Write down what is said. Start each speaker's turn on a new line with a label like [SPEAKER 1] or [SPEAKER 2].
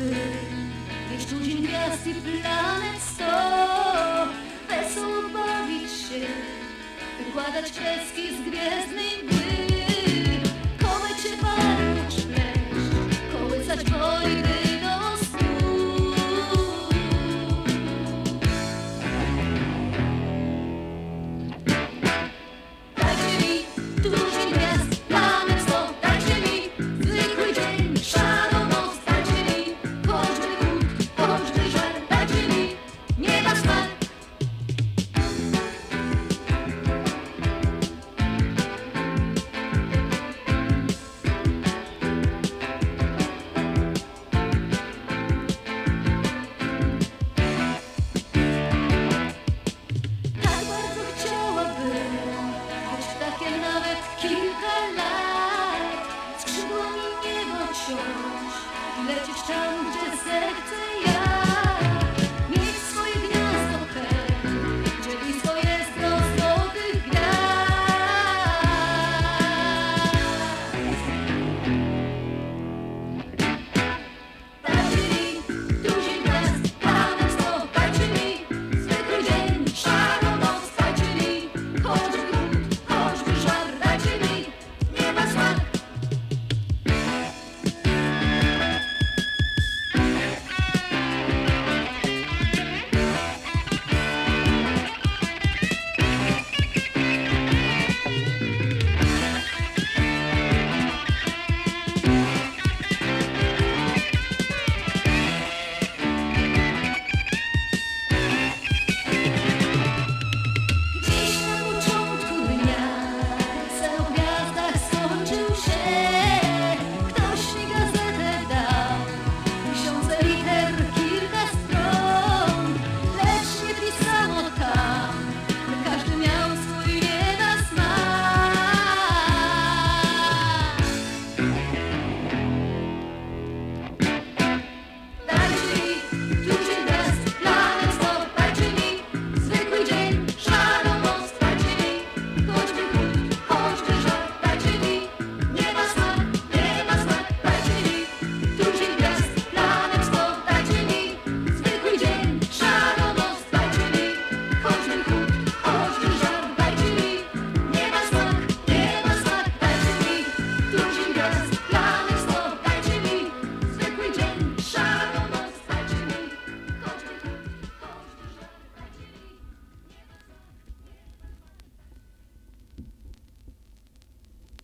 [SPEAKER 1] gwiazdy Tych cudzin gwiazd i planet sto. Wesoło bawić się Wykładać kreski z gwiezdnej mgły. let it turn